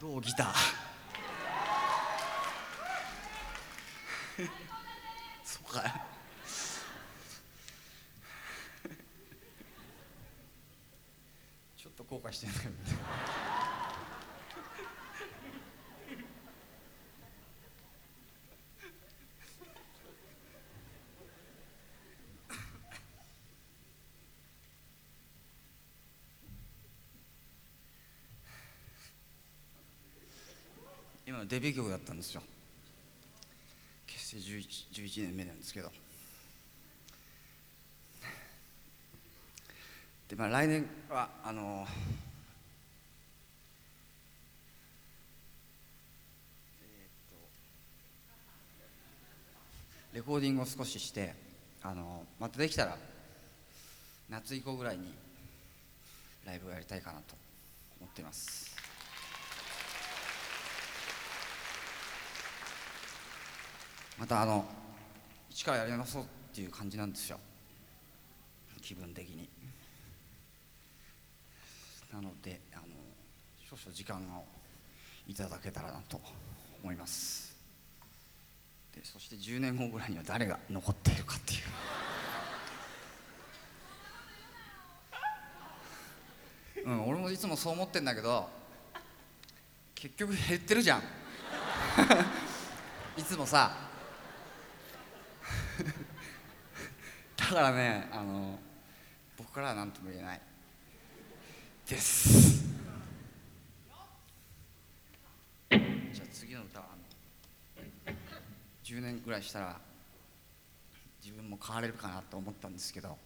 どうギターそうか。い ちょっと後悔してるんだけどデビュー曲だったんですよ。結成 11, 11年目なんですけど。でまあ来年はあのえっとレコーディングを少ししてあのまたできたら夏以降ぐらいにライブをやりたいかなと思っています。またあの一からやり直そうっていう感じなんですよ。気分的に。なのであの少々時間をいただけたらなと思います。でそして10年後ぐらいには誰が残っているかっていう。うん俺もいつもそう思ってんだけど結局減ってるじゃん。いつもさからねあの僕からは何とも言えない。です。じゃあ次の歌はあの10年ぐらいしたら自分も変われるかなと思ったんですけど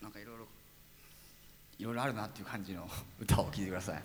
なんかいろいろいろいろあるなっていう感じの歌を聴いてください。